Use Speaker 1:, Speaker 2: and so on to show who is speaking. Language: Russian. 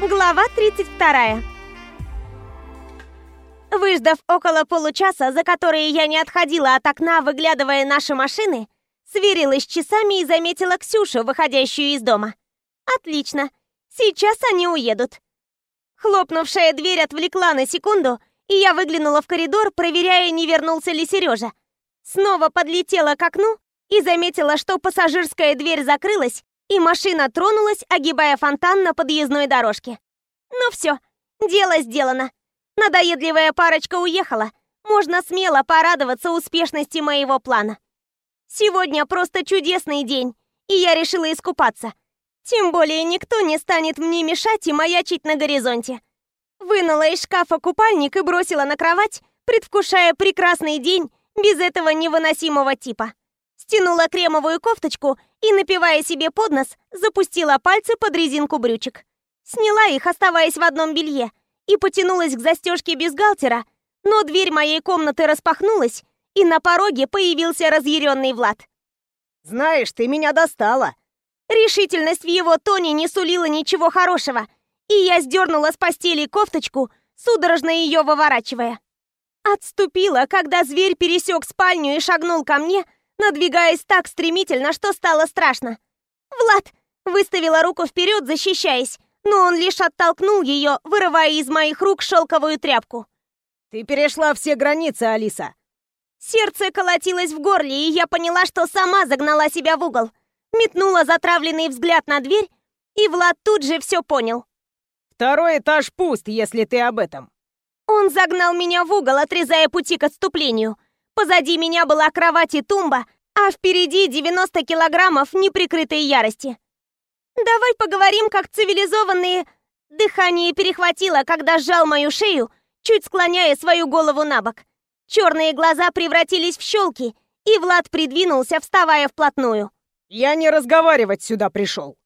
Speaker 1: Глава 32. Выждав около получаса, за которые я не отходила от окна, выглядывая наши машины, сверилась с часами и заметила Ксюшу, выходящую из дома. Отлично. Сейчас они уедут. Хлопнувшая дверь отвлекла на секунду, и я выглянула в коридор, проверяя, не вернулся ли Сережа. Снова подлетела к окну и заметила, что пассажирская дверь закрылась, и машина тронулась, огибая фонтан на подъездной дорожке. Ну все, дело сделано. Надоедливая парочка уехала. Можно смело порадоваться успешности моего плана. Сегодня просто чудесный день, и я решила искупаться. Тем более никто не станет мне мешать и маячить на горизонте. Вынула из шкафа купальник и бросила на кровать, предвкушая прекрасный день без этого невыносимого типа. Стянула кремовую кофточку и, напивая себе под нос, запустила пальцы под резинку брючек. Сняла их, оставаясь в одном белье, и потянулась к застежке бюстгальтера, но дверь моей комнаты распахнулась, и на пороге появился разъяренный Влад.
Speaker 2: «Знаешь, ты меня достала!»
Speaker 1: Решительность в его тоне не сулила ничего хорошего, и я сдернула с постели кофточку, судорожно ее выворачивая. Отступила, когда зверь пересек спальню и шагнул ко мне, надвигаясь так стремительно, что стало страшно. «Влад!» — выставила руку вперед, защищаясь, но он лишь оттолкнул ее, вырывая из моих рук шелковую тряпку.
Speaker 2: «Ты перешла все границы, Алиса!»
Speaker 1: Сердце колотилось в горле, и я поняла, что сама загнала себя в угол. Метнула затравленный взгляд на дверь, и Влад тут же все понял.
Speaker 2: «Второй этаж пуст, если ты об этом!»
Speaker 1: Он загнал меня в угол, отрезая пути к отступлению. Позади меня была кровать и тумба, а впереди 90 килограммов неприкрытой ярости. «Давай поговорим, как цивилизованные...» Дыхание перехватило, когда сжал мою шею, чуть склоняя свою голову на бок. Черные глаза превратились в щелки, и Влад придвинулся, вставая вплотную.
Speaker 2: «Я не разговаривать сюда пришел».